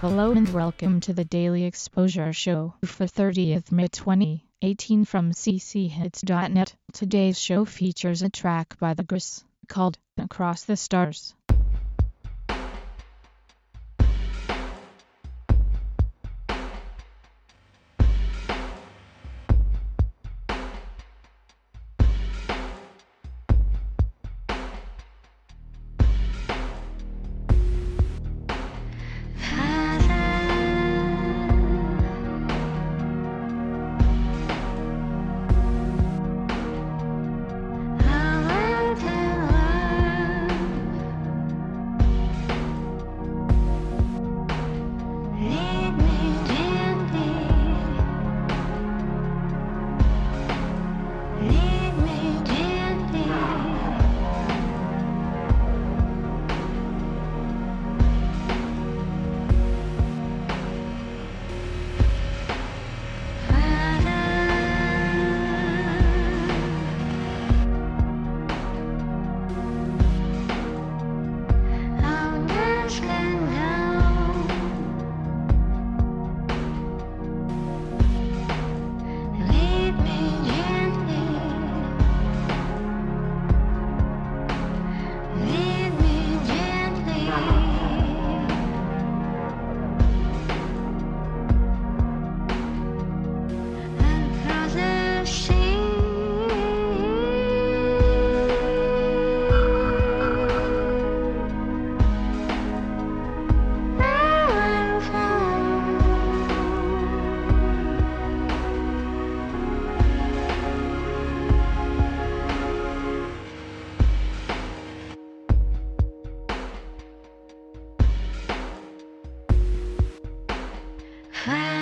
Hello and welcome to the Daily Exposure Show for 30th May 2018 from cchits.net. Today's show features a track by The Gris called Across the Stars. Wow.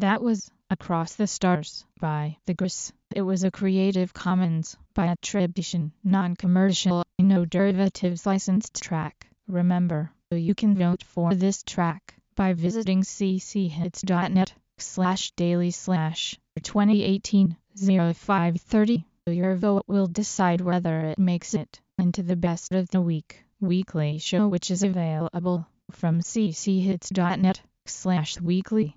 That was Across the Stars by The Gris. It was a Creative Commons by attribution, non-commercial, no derivatives licensed track. Remember, you can vote for this track by visiting cchits.net slash daily slash 2018 0530. Your vote will decide whether it makes it into the best of the week weekly show which is available from cchits.net slash weekly.